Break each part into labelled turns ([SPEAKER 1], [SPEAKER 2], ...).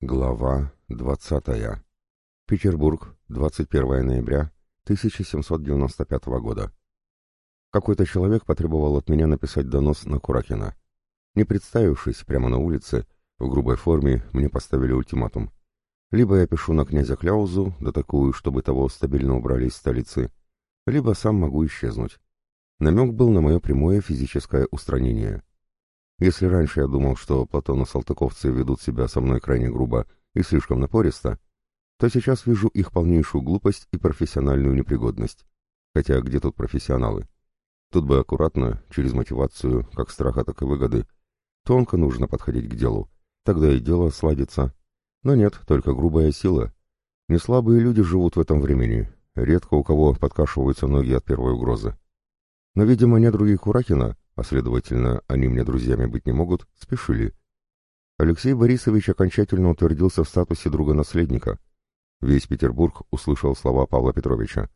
[SPEAKER 1] Глава 20. Петербург, 21 ноября 1795 года. Какой-то человек потребовал от меня написать донос на Куракина. Не представившись прямо на улице, в грубой форме мне поставили ультиматум. Либо я пишу на князя Кляузу, да такую, чтобы того стабильно убрали из столицы, либо сам могу исчезнуть. Намек был на мое прямое физическое устранение. Если раньше я думал, что Платон и салтыковцы ведут себя со мной крайне грубо и слишком напористо, то сейчас вижу их полнейшую глупость и профессиональную непригодность. Хотя где тут профессионалы? Тут бы аккуратно, через мотивацию, как страха, так и выгоды. Тонко нужно подходить к делу. Тогда и дело сладится. Но нет, только грубая сила. Неслабые люди живут в этом времени. Редко у кого подкашиваются ноги от первой угрозы. Но, видимо, недруги Куракина а следовательно, они мне друзьями быть не могут, спешили. Алексей Борисович окончательно утвердился в статусе друга-наследника. Весь Петербург услышал слова Павла Петровича.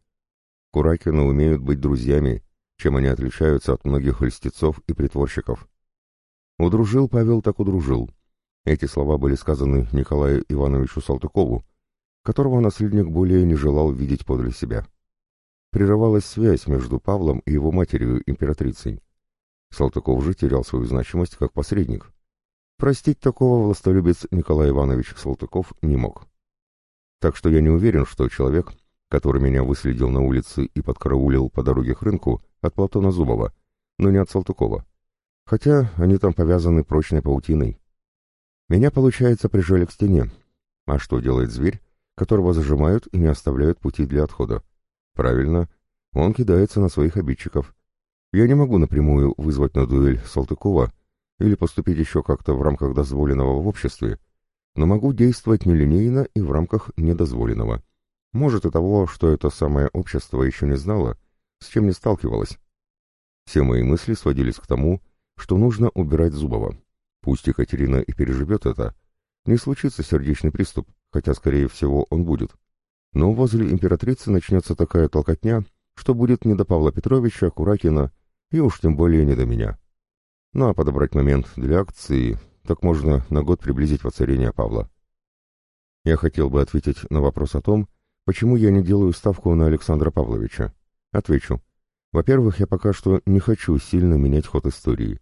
[SPEAKER 1] Куракины умеют быть друзьями, чем они отличаются от многих льстецов и притворщиков. Удружил Павел так удружил. Эти слова были сказаны Николаю Ивановичу Салтыкову, которого наследник более не желал видеть подле себя. Прерывалась связь между Павлом и его матерью, императрицей. Салтыков же терял свою значимость как посредник. Простить такого властолюбец Николай Иванович Салтыков не мог. Так что я не уверен, что человек, который меня выследил на улице и подкараулил по дороге к рынку, от Платона Зубова, но не от Салтыкова. Хотя они там повязаны прочной паутиной. Меня, получается, прижали к стене. А что делает зверь, которого зажимают и не оставляют пути для отхода? Правильно, он кидается на своих обидчиков, я не могу напрямую вызвать на дуэль Салтыкова или поступить еще как-то в рамках дозволенного в обществе, но могу действовать нелинейно и в рамках недозволенного. Может и того, что это самое общество еще не знало, с чем не сталкивалось. Все мои мысли сводились к тому, что нужно убирать Зубова. Пусть Екатерина и переживет это, не случится сердечный приступ, хотя, скорее всего, он будет. Но возле императрицы начнется такая толкотня, что будет не до Павла Петровича, Куракина и уж тем более не до меня. Ну а подобрать момент для акции, так можно на год приблизить воцарение Павла. Я хотел бы ответить на вопрос о том, почему я не делаю ставку на Александра Павловича. Отвечу. Во-первых, я пока что не хочу сильно менять ход истории.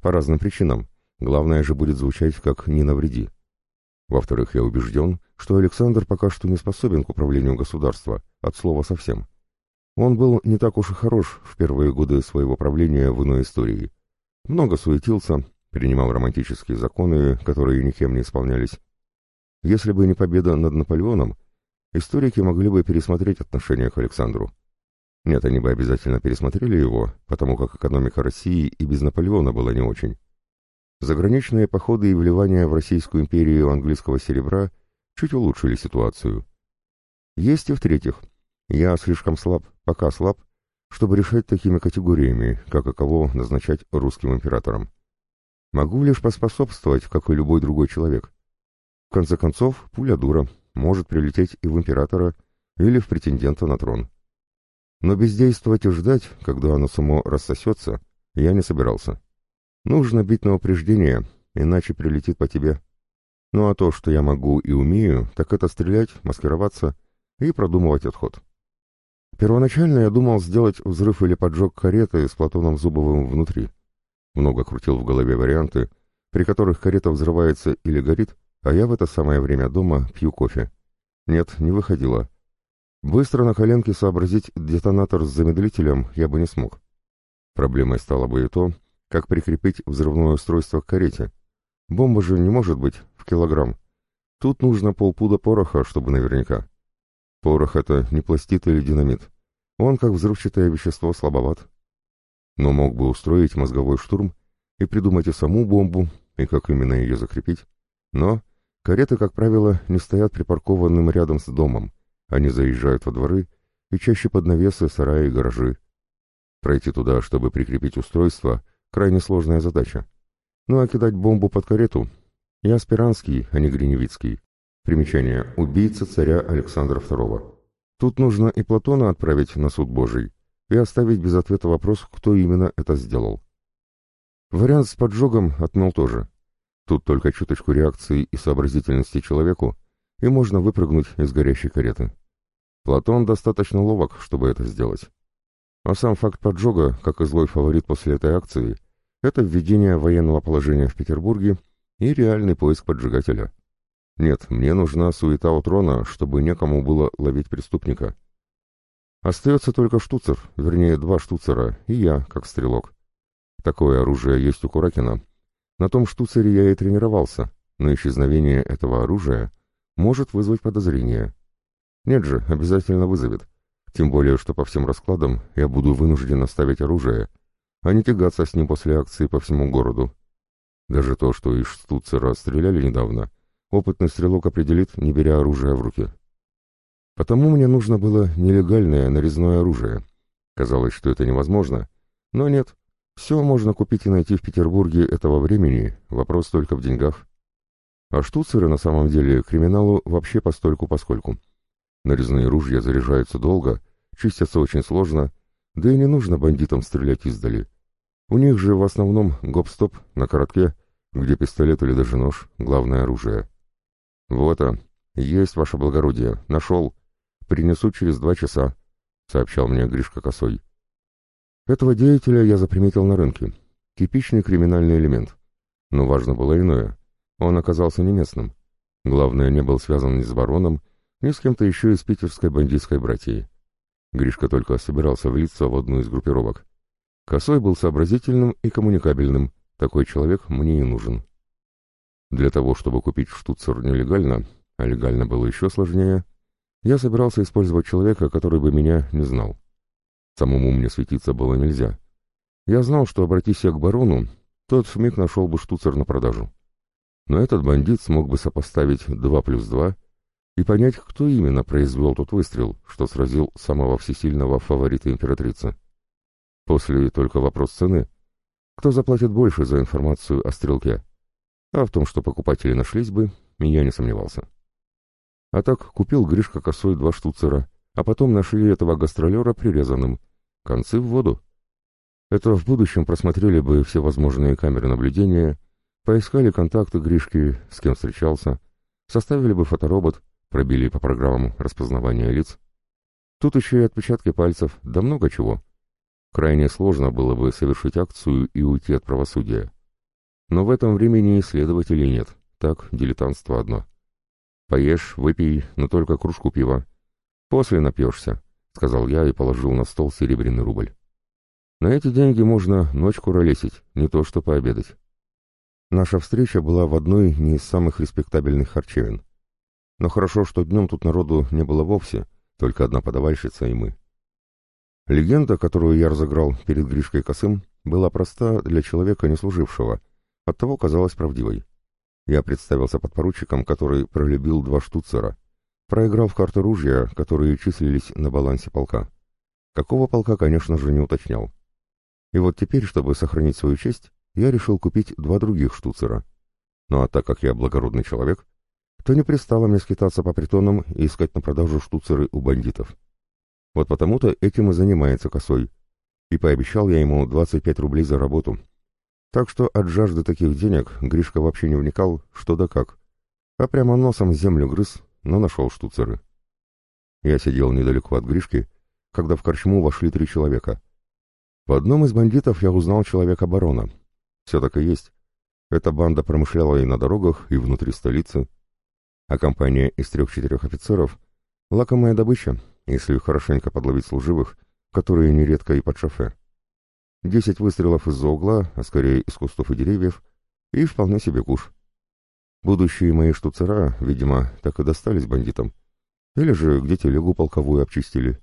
[SPEAKER 1] По разным причинам. Главное же будет звучать как «не навреди». Во-вторых, я убежден, что Александр пока что не способен к управлению государства, от слова совсем. Он был не так уж и хорош в первые годы своего правления в иной истории. Много суетился, принимал романтические законы, которые никем не исполнялись. Если бы не победа над Наполеоном, историки могли бы пересмотреть отношение к Александру. Нет, они бы обязательно пересмотрели его, потому как экономика России и без Наполеона была не очень. Заграничные походы и вливания в Российскую империю английского серебра чуть улучшили ситуацию. Есть и в-третьих, я слишком слаб, пока слаб, чтобы решать такими категориями, как и кого назначать русским императором. Могу лишь поспособствовать, как и любой другой человек. В конце концов, пуля дура, может прилететь и в императора, или в претендента на трон. Но бездействовать и ждать, когда оно само рассосется, я не собирался. Нужно бить на упреждение, иначе прилетит по тебе. Ну а то, что я могу и умею, так это стрелять, маскироваться и продумывать отход. Первоначально я думал сделать взрыв или поджог кареты с Платоном Зубовым внутри. Много крутил в голове варианты, при которых карета взрывается или горит, а я в это самое время дома пью кофе. Нет, не выходило. Быстро на коленке сообразить детонатор с замедлителем я бы не смог. Проблемой стало бы и то, как прикрепить взрывное устройство к карете. Бомба же не может быть в килограмм. Тут нужно полпуда пороха, чтобы наверняка. Порох — это не пластит или динамит. Он, как взрывчатое вещество, слабоват. Но мог бы устроить мозговой штурм и придумать и саму бомбу, и как именно ее закрепить. Но кареты, как правило, не стоят припаркованным рядом с домом. Они заезжают во дворы и чаще под навесы, сараи и гаражи. Пройти туда, чтобы прикрепить устройство, крайне сложная задача. Ну а кидать бомбу под карету? Я аспиранский, а не гриневицкий. Примечание. Убийца царя Александра II. Тут нужно и Платона отправить на суд Божий и оставить без ответа вопрос, кто именно это сделал. Вариант с поджогом отмел тоже. Тут только чуточку реакции и сообразительности человеку, и можно выпрыгнуть из горящей кареты. Платон достаточно ловок, чтобы это сделать. А сам факт поджога, как и злой фаворит после этой акции, это введение военного положения в Петербурге и реальный поиск поджигателя. Нет, мне нужна суета у трона, чтобы некому было ловить преступника. Остается только штуцер, вернее, два штуцера, и я, как стрелок. Такое оружие есть у Куракина. На том штуцере я и тренировался, но исчезновение этого оружия может вызвать подозрение. Нет же, обязательно вызовет. Тем более, что по всем раскладам я буду вынужден оставить оружие, а не тягаться с ним после акции по всему городу. Даже то, что из штуцера стреляли недавно, опытный стрелок определит, не беря оружие в руки. Потому мне нужно было нелегальное нарезное оружие. Казалось, что это невозможно, но нет. Все можно купить и найти в Петербурге этого времени, вопрос только в деньгах. А штуцеры на самом деле криминалу вообще постольку-поскольку. Нарезные ружья заряжаются долго, чистятся очень сложно, да и не нужно бандитам стрелять издали. У них же в основном гоп-стоп на коротке, где пистолет или даже нож — главное оружие. «Вот, а, есть, ваше благородие, нашел. Принесу через два часа», — сообщал мне Гришка Косой. Этого деятеля я заприметил на рынке. Типичный криминальный элемент. Но важно было иное. Он оказался не местным. Главное, не был связан ни с бароном, ни с кем-то еще из питерской бандитской братьи. Гришка только собирался влиться в одну из группировок. Косой был сообразительным и коммуникабельным. Такой человек мне и нужен. Для того, чтобы купить штуцер нелегально, а легально было еще сложнее, я собирался использовать человека, который бы меня не знал. Самому мне светиться было нельзя. Я знал, что обратись я к барону, тот вмиг нашел бы штуцер на продажу. Но этот бандит смог бы сопоставить 2 плюс 2 и понять, кто именно произвел тот выстрел, что сразил самого всесильного фаворита императрицы. После только вопрос цены. Кто заплатит больше за информацию о стрелке? А в том, что покупатели нашлись бы, я не сомневался. А так купил Гришка косой два штуцера, а потом нашли этого гастролера прирезанным. Концы в воду. Это в будущем просмотрели бы все возможные камеры наблюдения, поискали контакты Гришки, с кем встречался, составили бы фоторобот, пробили по программам распознавания лиц. Тут еще и отпечатки пальцев, да много чего. Крайне сложно было бы совершить акцию и уйти от правосудия. Но в этом времени исследователей нет, так дилетантство одно. Поешь, выпей, но только кружку пива. После напьешься, — сказал я и положил на стол серебряный рубль. На эти деньги можно ночку ролесить, не то что пообедать. Наша встреча была в одной не из самых респектабельных харчевин. Но хорошо, что днем тут народу не было вовсе, только одна подавальщица и мы. Легенда, которую я разыграл перед Гришкой Косым, была проста для человека не служившего, оттого казалась правдивой. Я представился подпоручиком, который пролюбил два штуцера, проиграл в карты ружья, которые числились на балансе полка. Какого полка, конечно же, не уточнял. И вот теперь, чтобы сохранить свою честь, я решил купить два других штуцера. Ну а так как я благородный человек, то не пристало мне скитаться по притонам и искать на продажу штуцеры у бандитов. Вот потому-то этим и занимается косой. И пообещал я ему 25 рублей за работу. Так что от жажды таких денег Гришка вообще не вникал, что да как. А прямо носом землю грыз, но нашел штуцеры. Я сидел недалеко от Гришки, когда в корчму вошли три человека. В одном из бандитов я узнал человека барона. Все так и есть. Эта банда промышляла и на дорогах, и внутри столицы а компания из трех-четырех офицеров — лакомая добыча, если хорошенько подловить служивых, которые нередко и под шофе. Десять выстрелов из-за угла, а скорее из кустов и деревьев, и вполне себе куш. Будущие мои штуцера, видимо, так и достались бандитам. Или же где телегу полковую обчистили.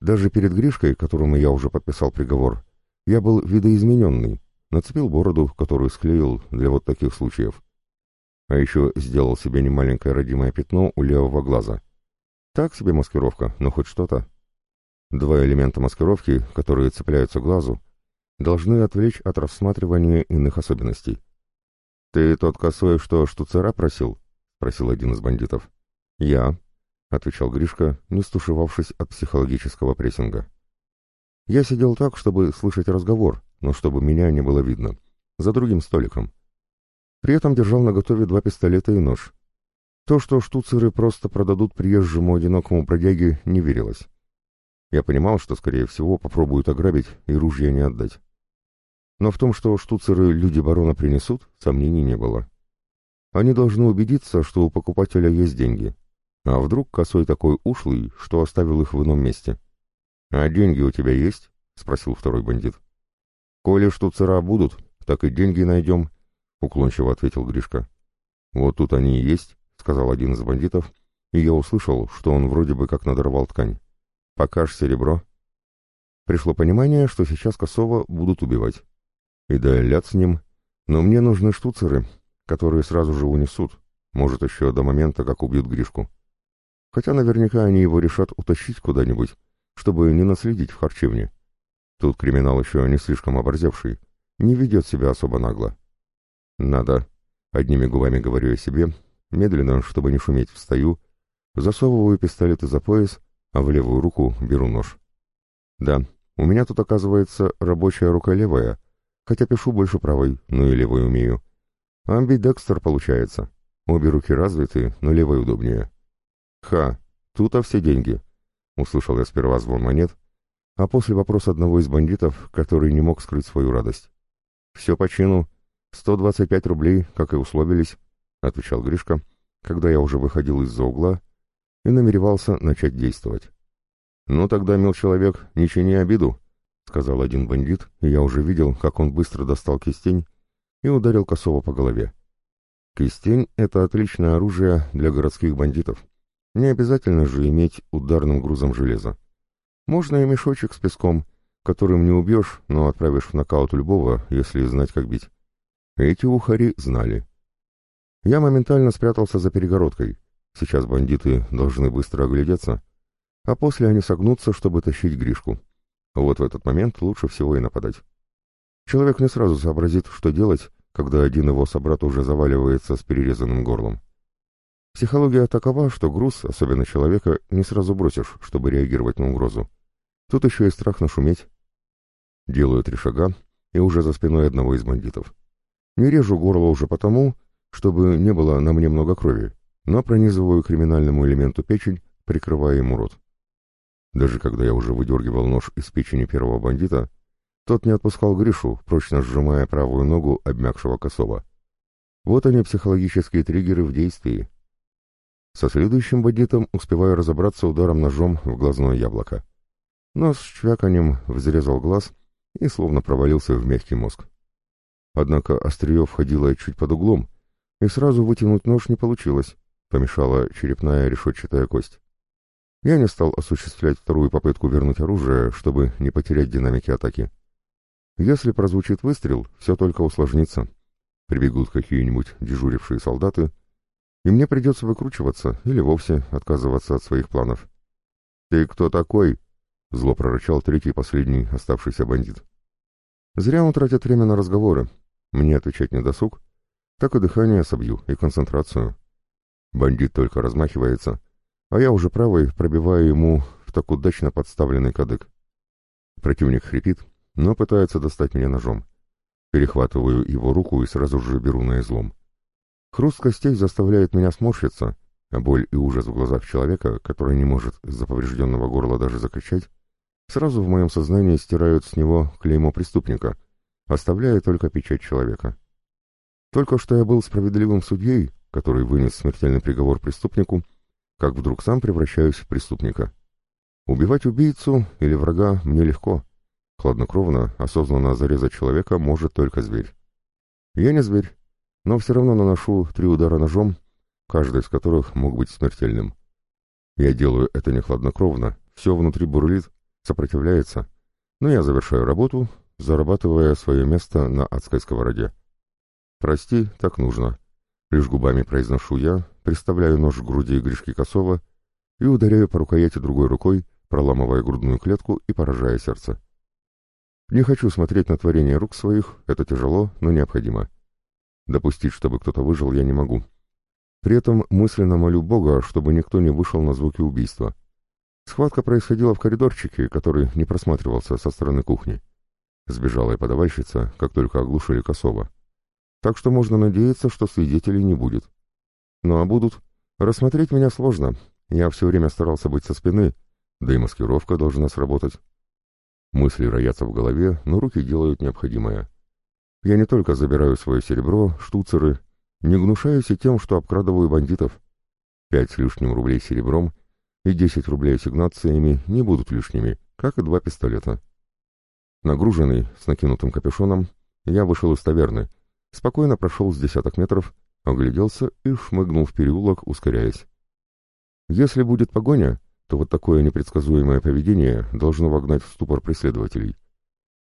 [SPEAKER 1] Даже перед Гришкой, которому я уже подписал приговор, я был видоизмененный, нацепил бороду, которую склеил для вот таких случаев а еще сделал себе немаленькое родимое пятно у левого глаза. Так себе маскировка, но хоть что-то. Два элемента маскировки, которые цепляются глазу, должны отвлечь от рассматривания иных особенностей. «Ты тот косой, что штуцера просил?» — спросил один из бандитов. «Я», — отвечал Гришка, не стушевавшись от психологического прессинга. Я сидел так, чтобы слышать разговор, но чтобы меня не было видно, за другим столиком. При этом держал наготове два пистолета и нож. То, что штуцеры просто продадут приезжему одинокому бродяге, не верилось. Я понимал, что, скорее всего, попробуют ограбить и ружья не отдать. Но в том, что штуцеры люди барона принесут, сомнений не было. Они должны убедиться, что у покупателя есть деньги. А вдруг косой такой ушлый, что оставил их в ином месте? «А деньги у тебя есть?» — спросил второй бандит. «Коли штуцера будут, так и деньги найдем», — уклончиво ответил Гришка. «Вот тут они и есть», — сказал один из бандитов, и я услышал, что он вроде бы как надорвал ткань. «Покажь серебро». Пришло понимание, что сейчас Косова будут убивать. И да, с ним, но мне нужны штуцеры, которые сразу же унесут, может, еще до момента, как убьют Гришку. Хотя наверняка они его решат утащить куда-нибудь, чтобы не наследить в харчевне. Тут криминал еще не слишком оборзевший, не ведет себя особо нагло. Надо. Одними губами говорю я себе, медленно, чтобы не шуметь, встаю, засовываю пистолеты за пояс, а в левую руку беру нож. Да, у меня тут оказывается рабочая рука левая, хотя пишу больше правой, но и левой умею. Амбидекстер получается. Обе руки развиты, но левой удобнее. Ха, тут-то все деньги. Услышал я сперва звон монет, а после вопрос одного из бандитов, который не мог скрыть свою радость. «Все по чину. 125 рублей, как и условились», — отвечал Гришка, когда я уже выходил из-за угла и намеревался начать действовать. «Ну тогда, мил человек, не обиду», — сказал один бандит, и я уже видел, как он быстро достал кистень и ударил косово по голове. Кистень — это отличное оружие для городских бандитов. Не обязательно же иметь ударным грузом железа. Можно и мешочек с песком, которым не убьешь, но отправишь в нокаут любого, если знать, как бить. Эти ухари знали. Я моментально спрятался за перегородкой. Сейчас бандиты должны быстро оглядеться, а после они согнутся, чтобы тащить Гришку. Вот в этот момент лучше всего и нападать. Человек не сразу сообразит, что делать, когда один его собрат уже заваливается с перерезанным горлом. Психология такова, что груз, особенно человека, не сразу бросишь, чтобы реагировать на угрозу. Тут еще и страх нашуметь. Делаю три шага и уже за спиной одного из бандитов. Не режу горло уже потому, чтобы не было на мне много крови, но пронизываю криминальному элементу печень, прикрывая ему рот. Даже когда я уже выдергивал нож из печени первого бандита, тот не отпускал Гришу, прочно сжимая правую ногу обмякшего косова. Вот они, психологические триггеры в действии. Со следующим бандитом успеваю разобраться ударом ножом в глазное яблоко. Нос с чвяканем взрезал глаз и словно провалился в мягкий мозг. Однако острие входило чуть под углом, и сразу вытянуть нож не получилось, помешала черепная решетчатая кость. Я не стал осуществлять вторую попытку вернуть оружие, чтобы не потерять динамики атаки. Если прозвучит выстрел, все только усложнится. Прибегут какие-нибудь дежурившие солдаты — и мне придется выкручиваться или вовсе отказываться от своих планов. «Ты кто такой?» — зло прорычал третий последний оставшийся бандит. Зря он тратит время на разговоры. Мне отвечать не досуг, так и дыхание собью, и концентрацию. Бандит только размахивается, а я уже правой пробиваю ему в так удачно подставленный кадык. Противник хрипит, но пытается достать меня ножом. Перехватываю его руку и сразу же беру на излом. Хруст костей заставляет меня сморщиться, а боль и ужас в глазах человека, который не может из-за поврежденного горла даже закричать, сразу в моем сознании стирают с него клеймо преступника, оставляя только печать человека. Только что я был справедливым судьей, который вынес смертельный приговор преступнику, как вдруг сам превращаюсь в преступника. Убивать убийцу или врага мне легко. Хладнокровно, осознанно зарезать человека может только зверь. Я не зверь, но все равно наношу три удара ножом, каждый из которых мог быть смертельным. Я делаю это не хладнокровно, все внутри бурлит, сопротивляется, но я завершаю работу, зарабатывая свое место на адской сковороде. «Прости, так нужно». Лишь губами произношу я, приставляю нож к груди Гришки Косова и ударяю по рукояти другой рукой, проламывая грудную клетку и поражая сердце. Не хочу смотреть на творение рук своих, это тяжело, но необходимо. Допустить, чтобы кто-то выжил, я не могу. При этом мысленно молю Бога, чтобы никто не вышел на звуки убийства. Схватка происходила в коридорчике, который не просматривался со стороны кухни. Сбежала и подавальщица, как только оглушили Косова. Так что можно надеяться, что свидетелей не будет. Ну а будут? Рассмотреть меня сложно, я все время старался быть со спины, да и маскировка должна сработать. Мысли роятся в голове, но руки делают необходимое. Я не только забираю свое серебро, штуцеры, не гнушаюсь и тем, что обкрадываю бандитов. Пять с лишним рублей серебром и десять рублей ассигнациями не будут лишними, как и два пистолета. Нагруженный, с накинутым капюшоном, я вышел из таверны, спокойно прошел с десяток метров, огляделся и шмыгнул в переулок, ускоряясь. Если будет погоня, то вот такое непредсказуемое поведение должно вогнать в ступор преследователей.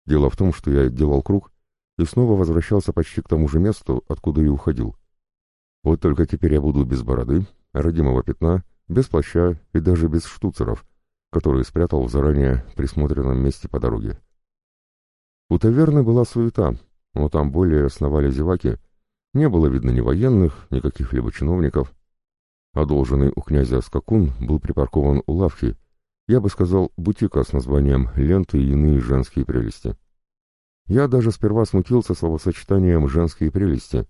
[SPEAKER 1] Дело в том, что я делал круг и снова возвращался почти к тому же месту, откуда и уходил. Вот только теперь я буду без бороды, родимого пятна, без плаща и даже без штуцеров, которые спрятал в заранее присмотренном месте по дороге. У таверны была суета, но там более основали зеваки, не было видно ни военных, ни каких-либо чиновников. Одолженный у князя скакун был припаркован у лавки, я бы сказал, бутика с названием «Ленты и иные женские прелести». Я даже сперва смутился словосочетанием «женские прелести»,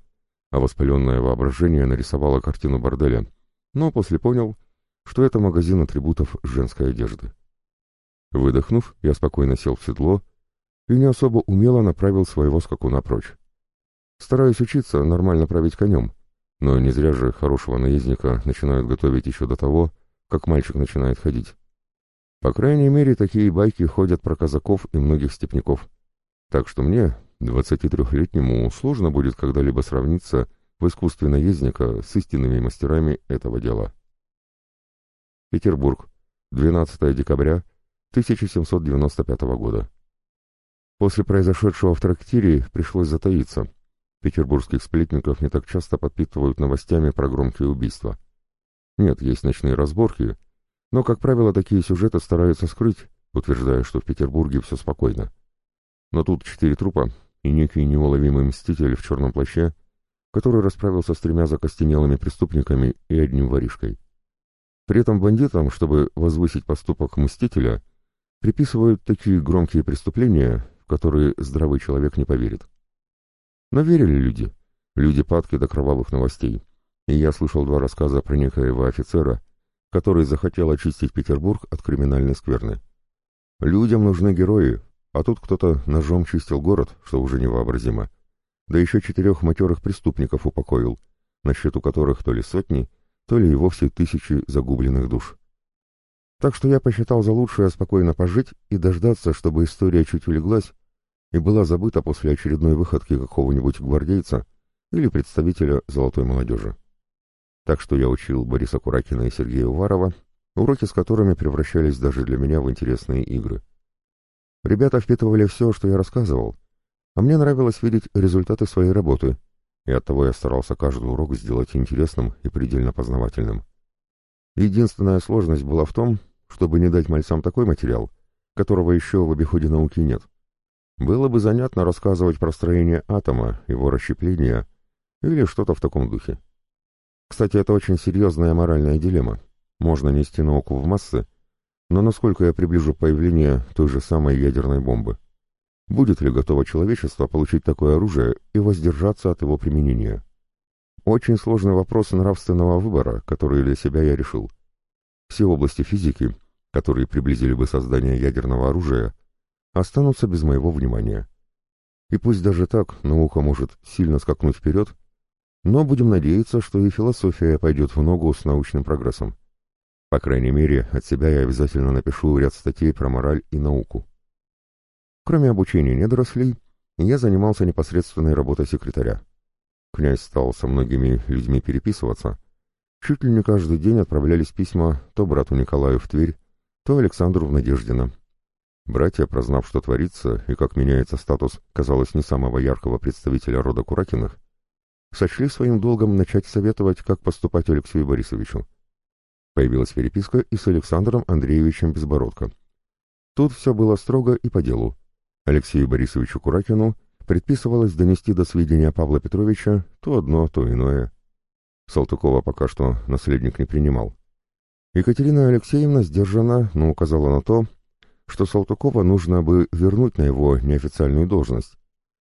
[SPEAKER 1] а воспаленное воображение нарисовало картину борделя, но после понял, что это магазин атрибутов женской одежды. Выдохнув, я спокойно сел в седло и не особо умело направил своего скакуна прочь. Стараюсь учиться нормально править конем, но не зря же хорошего наездника начинают готовить еще до того, как мальчик начинает ходить. По крайней мере, такие байки ходят про казаков и многих степняков. Так что мне, 23-летнему, сложно будет когда-либо сравниться в искусстве наездника с истинными мастерами этого дела. Петербург, 12 декабря 1795 года. После произошедшего в трактире пришлось затаиться. Петербургских сплетников не так часто подпитывают новостями про громкие убийства. Нет, есть ночные разборки, но, как правило, такие сюжеты стараются скрыть, утверждая, что в Петербурге все спокойно. Но тут четыре трупа и некий неуловимый мститель в черном плаще, который расправился с тремя закостенелыми преступниками и одним воришкой. При этом бандитам, чтобы возвысить поступок мстителя, приписывают такие громкие преступления, которые здравый человек не поверит. Но верили люди. Люди падки до кровавых новостей. И я слышал два рассказа про некоего офицера, который захотел очистить Петербург от криминальной скверны. Людям нужны герои, а тут кто-то ножом чистил город, что уже невообразимо. Да еще четырех матерых преступников упокоил, на счету которых то ли сотни, то ли и вовсе тысячи загубленных душ. Так что я посчитал за лучшее спокойно пожить и дождаться, чтобы история чуть улеглась, и была забыта после очередной выходки какого-нибудь гвардейца или представителя золотой молодежи. Так что я учил Бориса Куракина и Сергея Уварова, уроки с которыми превращались даже для меня в интересные игры. Ребята впитывали все, что я рассказывал, а мне нравилось видеть результаты своей работы, и оттого я старался каждый урок сделать интересным и предельно познавательным. Единственная сложность была в том, чтобы не дать мальцам такой материал, которого еще в обиходе науки нет — было бы занятно рассказывать про строение атома, его расщепление или что-то в таком духе. Кстати, это очень серьезная моральная дилемма. Можно нести науку в массы, но насколько я приближу появление той же самой ядерной бомбы? Будет ли готово человечество получить такое оружие и воздержаться от его применения? Очень сложный вопрос нравственного выбора, который для себя я решил. Все области физики, которые приблизили бы создание ядерного оружия, останутся без моего внимания. И пусть даже так наука может сильно скакнуть вперед, но будем надеяться, что и философия пойдет в ногу с научным прогрессом. По крайней мере, от себя я обязательно напишу ряд статей про мораль и науку. Кроме обучения недорослей, я занимался непосредственной работой секретаря. Князь стал со многими людьми переписываться. Чуть ли не каждый день отправлялись письма то брату Николаю в Тверь, то Александру в Надеждино, Братья, прознав, что творится и как меняется статус, казалось, не самого яркого представителя рода Куракиных, сочли своим долгом начать советовать, как поступать Алексею Борисовичу. Появилась переписка и с Александром Андреевичем Безбородко. Тут все было строго и по делу. Алексею Борисовичу Куракину предписывалось донести до сведения Павла Петровича то одно, то иное. Салтыкова пока что наследник не принимал. Екатерина Алексеевна сдержанно, но указала на то, что Салтыкова нужно бы вернуть на его неофициальную должность.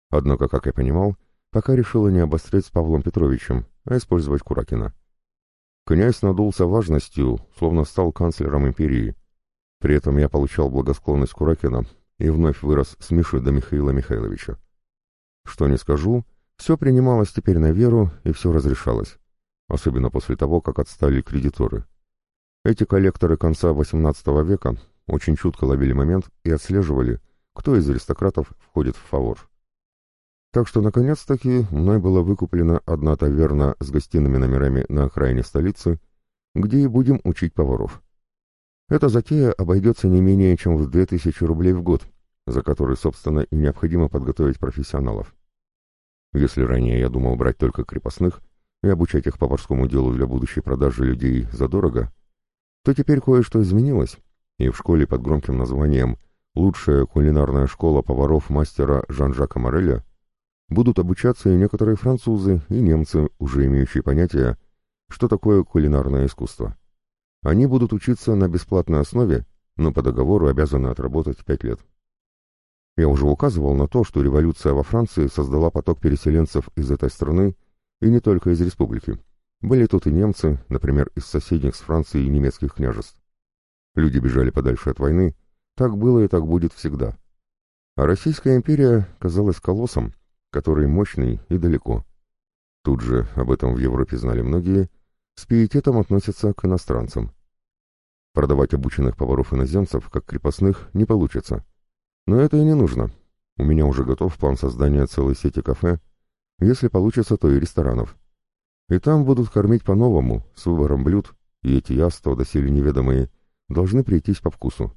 [SPEAKER 1] Однако, как я понимал, пока решила не обострять с Павлом Петровичем, а использовать Куракина. Князь надулся важностью, словно стал канцлером империи. При этом я получал благосклонность Куракина и вновь вырос с Миши до Михаила Михайловича. Что не скажу, все принималось теперь на веру и все разрешалось, особенно после того, как отстали кредиторы. Эти коллекторы конца XVIII века очень чутко ловили момент и отслеживали, кто из аристократов входит в фавор. Так что, наконец-таки, мной была выкуплена одна таверна с гостиными номерами на окраине столицы, где и будем учить поваров. Эта затея обойдется не менее чем в 2000 рублей в год, за который, собственно, и необходимо подготовить профессионалов. Если ранее я думал брать только крепостных и обучать их поварскому делу для будущей продажи людей задорого, то теперь кое-что изменилось, и в школе под громким названием «Лучшая кулинарная школа поваров мастера Жан-Жака Мореля» будут обучаться и некоторые французы, и немцы, уже имеющие понятие, что такое кулинарное искусство. Они будут учиться на бесплатной основе, но по договору обязаны отработать пять лет. Я уже указывал на то, что революция во Франции создала поток переселенцев из этой страны, и не только из республики. Были тут и немцы, например, из соседних с Францией немецких княжеств. Люди бежали подальше от войны, так было и так будет всегда. А Российская империя казалась колоссом, который мощный и далеко. Тут же, об этом в Европе знали многие, с пиететом относятся к иностранцам. Продавать обученных поваров-иноземцев, как крепостных, не получится. Но это и не нужно. У меня уже готов план создания целой сети кафе, если получится, то и ресторанов. И там будут кормить по-новому, с выбором блюд, и эти яства, доселе неведомые, должны прийтись по вкусу.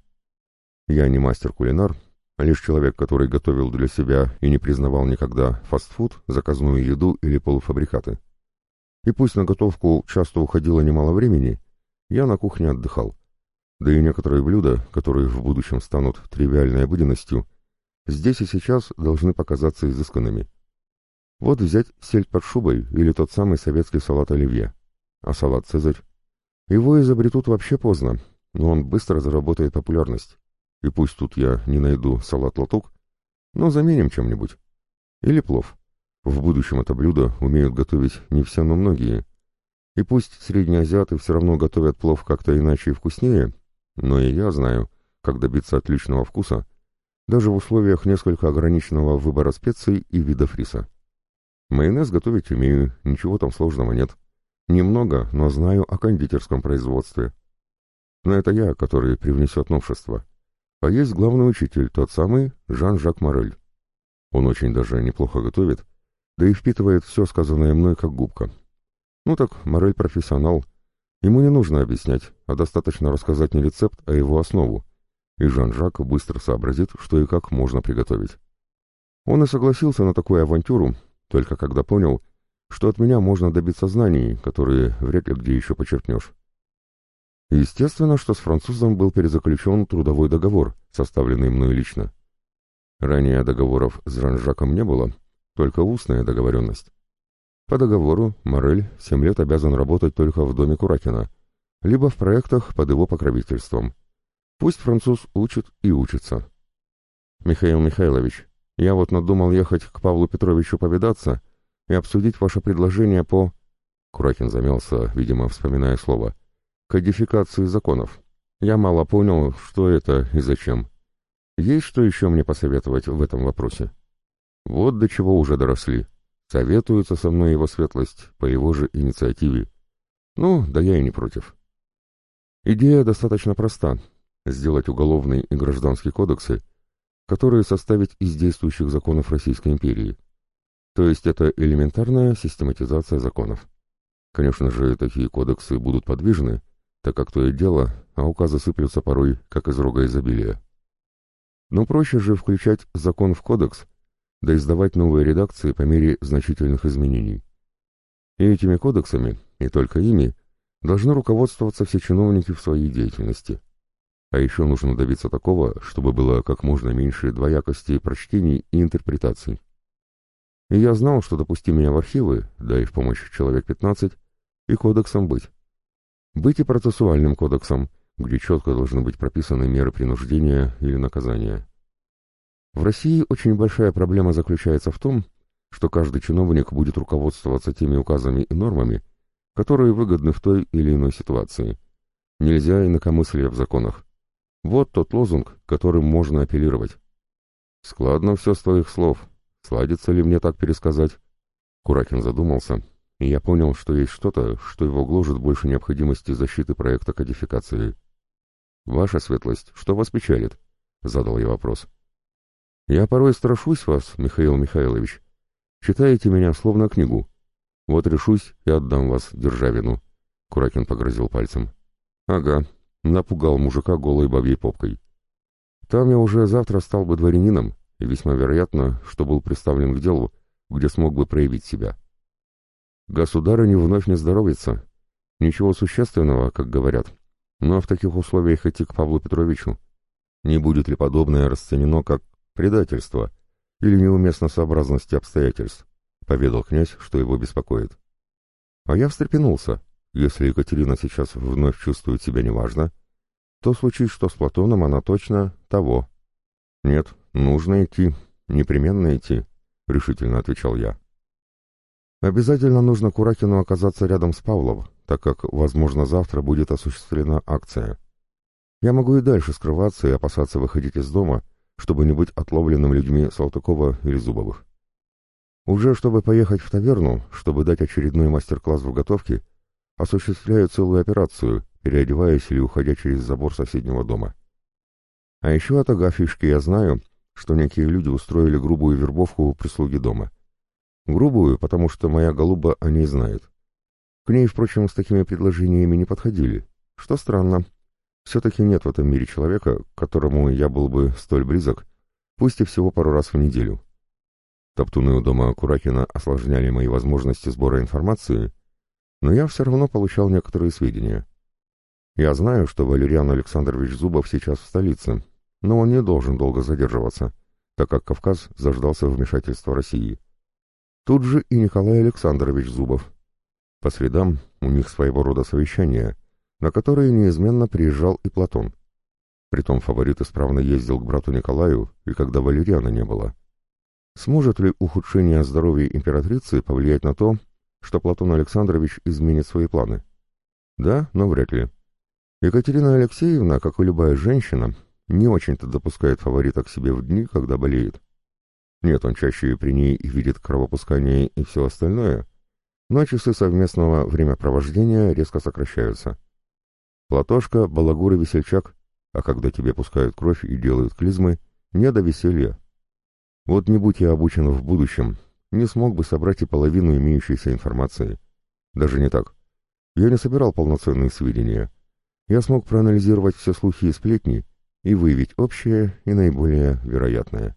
[SPEAKER 1] Я не мастер-кулинар, Лишь человек, который готовил для себя и не признавал никогда фастфуд, заказную еду или полуфабрикаты. И пусть на готовку часто уходило немало времени, я на кухне отдыхал. Да и некоторые блюда, которые в будущем станут тривиальной обыденностью, здесь и сейчас должны показаться изысканными. Вот взять сельдь под шубой или тот самый советский салат оливье. А салат «Цезарь»? Его изобретут вообще поздно, но он быстро заработает популярность. И пусть тут я не найду салат-лоток, но заменим чем-нибудь. Или плов. В будущем это блюдо умеют готовить не все, но многие. И пусть средние азиаты все равно готовят плов как-то иначе и вкуснее, но и я знаю, как добиться отличного вкуса, даже в условиях несколько ограниченного выбора специй и видов риса. Майонез готовить умею, ничего там сложного нет. Немного, но знаю о кондитерском производстве. Но это я, который привнесет новшество. А есть главный учитель, тот самый Жан-Жак Морель. Он очень даже неплохо готовит, да и впитывает все сказанное мной как губка. Ну так, Морель профессионал. Ему не нужно объяснять, а достаточно рассказать не рецепт, а его основу. И Жан-Жак быстро сообразит, что и как можно приготовить. Он и согласился на такую авантюру, только когда понял, что от меня можно добиться знаний, которые вряд ли где еще почерпнешь. Естественно, что с французом был перезаключен трудовой договор, составленный мной лично. Ранее договоров с Жан-Жаком не было, только устная договоренность. По договору Морель семь лет обязан работать только в доме Куракина, либо в проектах под его покровительством. Пусть француз учит и учится. Михаил Михайлович, я вот надумал ехать к Павлу Петровичу повидаться и обсудить ваше предложение по... Куракин замялся, видимо, вспоминая слово — кодификации законов. Я мало понял, что это и зачем. Есть что еще мне посоветовать в этом вопросе? Вот до чего уже доросли. Советуются со мной его светлость по его же инициативе. Ну, да я и не против. Идея достаточно проста. Сделать уголовный и гражданский кодексы, которые составить из действующих законов Российской империи. То есть это элементарная систематизация законов. Конечно же, такие кодексы будут подвижны, так как то и дело, а указы сыплются порой, как из рога изобилия. Но проще же включать закон в кодекс, да издавать новые редакции по мере значительных изменений. И этими кодексами, и только ими, должны руководствоваться все чиновники в своей деятельности. А еще нужно добиться такого, чтобы было как можно меньше двоякости прочтений и интерпретаций. И я знал, что допусти меня в архивы, да и в помощь человек 15, и кодексом быть быть и процессуальным кодексом, где четко должны быть прописаны меры принуждения или наказания. В России очень большая проблема заключается в том, что каждый чиновник будет руководствоваться теми указами и нормами, которые выгодны в той или иной ситуации. Нельзя инакомыслия в законах. Вот тот лозунг, которым можно апеллировать. Складно все с твоих слов. Сладится ли мне так пересказать? Куракин задумался, и я понял, что есть что-то, что его гложет больше необходимости защиты проекта кодификации. «Ваша светлость, что вас печалит?» — задал я вопрос. «Я порой страшусь вас, Михаил Михайлович, Читаете меня словно книгу. Вот решусь и отдам вас Державину. Куракин погрозил пальцем. Ага, напугал мужика голой бабьей попкой. Там я уже завтра стал бы дворянином, и весьма вероятно, что был представлен к делу, где смог бы проявить себя. Государыне вновь не здоровится. Ничего существенного, как говорят. Но в таких условиях идти к Павлу Петровичу. Не будет ли подобное расценено как предательство — или неуместно сообразности обстоятельств, поведал князь, что его беспокоит. А я встрепенулся. Если Екатерина сейчас вновь чувствует себя неважно, то случись что с Платоном, она точно того. Нет, нужно идти, непременно идти, решительно отвечал я. Обязательно нужно Куракину оказаться рядом с Павлом, так как, возможно, завтра будет осуществлена акция. Я могу и дальше скрываться и опасаться выходить из дома, чтобы не быть отловленным людьми Салтыкова или Зубовых. Уже чтобы поехать в таверну, чтобы дать очередной мастер-класс в готовке, осуществляю целую операцию, переодеваясь или уходя через забор соседнего дома. А еще от Агафьюшки я знаю, что некие люди устроили грубую вербовку прислуги дома. Грубую, потому что моя голуба о ней знает. К ней, впрочем, с такими предложениями не подходили, что странно, все-таки нет в этом мире человека, которому я был бы столь близок, пусть и всего пару раз в неделю. Топтуны у дома Куракина осложняли мои возможности сбора информации, но я все равно получал некоторые сведения. Я знаю, что Валериан Александрович Зубов сейчас в столице, но он не должен долго задерживаться, так как Кавказ заждался вмешательства России. Тут же и Николай Александрович Зубов. По средам у них своего рода совещание — на которые неизменно приезжал и Платон. Притом фаворит исправно ездил к брату Николаю, и когда Валериана не было. Сможет ли ухудшение здоровья императрицы повлиять на то, что Платон Александрович изменит свои планы? Да, но вряд ли. Екатерина Алексеевна, как и любая женщина, не очень-то допускает фаворита к себе в дни, когда болеет. Нет, он чаще при ней и видит кровопускание и все остальное, но часы совместного времяпровождения резко сокращаются. Платошка, балагур и весельчак, а когда тебе пускают кровь и делают клизмы, не до веселья. Вот не будь я обучен в будущем, не смог бы собрать и половину имеющейся информации. Даже не так. Я не собирал полноценные сведения. Я смог проанализировать все слухи и сплетни и выявить общее и наиболее вероятное.